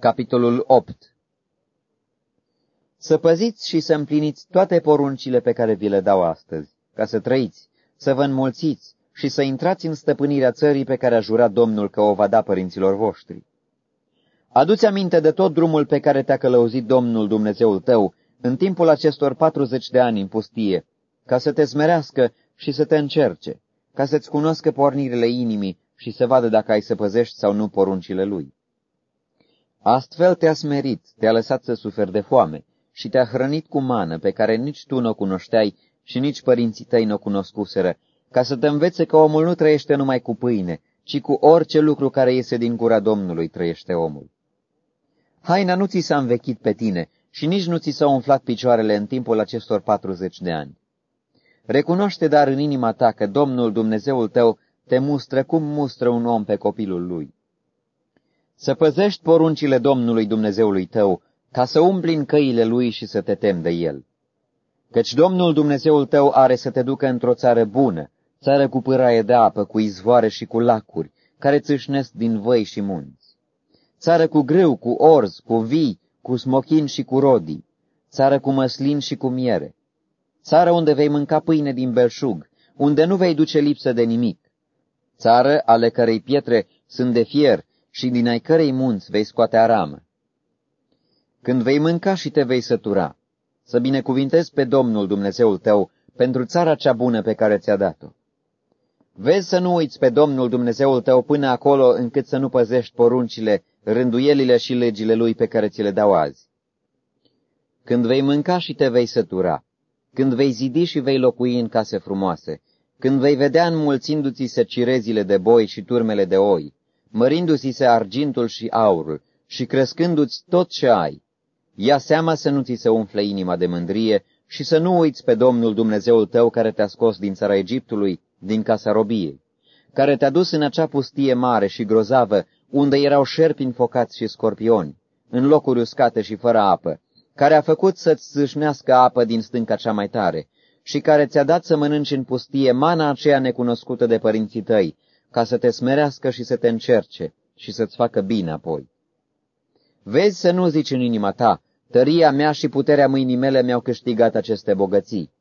Capitolul 8 Să păziți și să împliniți toate poruncile pe care vi le dau astăzi, ca să trăiți, să vă înmulțiți și să intrați în stăpânirea țării pe care a jurat Domnul că o va da părinților voștri. Aduți aminte de tot drumul pe care te-a călăuzit Domnul Dumnezeul tău în timpul acestor patruzeci de ani în pustie, ca să te smerească și să te încerce, ca să-ți cunoască pornirile inimii și să vadă dacă ai să păzești sau nu poruncile lui. Astfel te-a smerit, te-a lăsat să suferi de foame și te-a hrănit cu mană pe care nici tu nu o cunoșteai și nici părinții tăi nu o cunoscuseră, ca să te învețe că omul nu trăiește numai cu pâine, ci cu orice lucru care iese din gura Domnului trăiește omul. Haina nu ți s-a învechit pe tine și nici nu ți s-au umflat picioarele în timpul acestor patruzeci de ani. Recunoaște dar în inima ta că Domnul Dumnezeul tău te mustră cum mustră un om pe copilul lui. Să păzești poruncile Domnului Dumnezeului tău, ca să umbli în căile lui și să te tem de el. Căci Domnul Dumnezeul tău are să te ducă într-o țară bună, țară cu pâraie de apă, cu izvoare și cu lacuri, care țâșnesc din văi și munți. Țară cu grâu, cu orz, cu vii, cu smochin și cu rodii, țară cu măslin și cu miere, țară unde vei mânca pâine din belșug, unde nu vei duce lipsă de nimic, țară ale cărei pietre sunt de fier și din ai cărei munți vei scoate aramă. Când vei mânca și te vei sătura, să binecuvintezi pe Domnul Dumnezeul tău pentru țara cea bună pe care ți-a dat-o. Vezi să nu uiți pe Domnul Dumnezeul tău până acolo încât să nu păzești poruncile, rânduielile și legile lui pe care ți le dau azi. Când vei mânca și te vei sătura, când vei zidi și vei locui în case frumoase, când vei vedea înmulțindu-ți se cirezile de boi și turmele de oi, mărindu-ți se argintul și aurul și crescându-ți tot ce ai, ia seama să nu ți se umfle inima de mândrie și să nu uiți pe Domnul Dumnezeul tău care te-a scos din țara Egiptului, din casa robiei, care te-a dus în acea pustie mare și grozavă, unde erau șerpi înfocați și scorpioni, în locuri uscate și fără apă, care a făcut să-ți zâșnească apă din stânca cea mai tare și care ți-a dat să mănânci în pustie mana aceea necunoscută de părinții tăi, ca să te smerească și să te încerce și să-ți facă bine apoi. Vezi să nu zici în inima ta, tăria mea și puterea mâinii mele mi-au câștigat aceste bogății,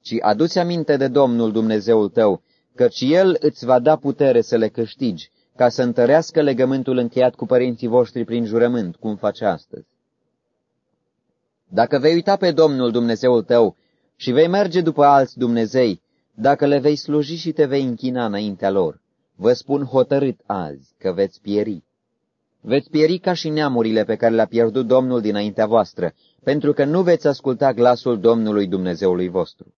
ci aduți aminte de Domnul Dumnezeul tău, căci El îți va da putere să le câștigi, ca să întărească legământul încheiat cu părinții voștri prin jurământ, cum face astăzi. Dacă vei uita pe Domnul Dumnezeul tău și vei merge după alți Dumnezei, dacă le vei sluji și te vei închina înaintea lor, vă spun hotărât azi că veți pieri. Veți pieri ca și neamurile pe care le-a pierdut Domnul dinaintea voastră, pentru că nu veți asculta glasul Domnului Dumnezeului vostru.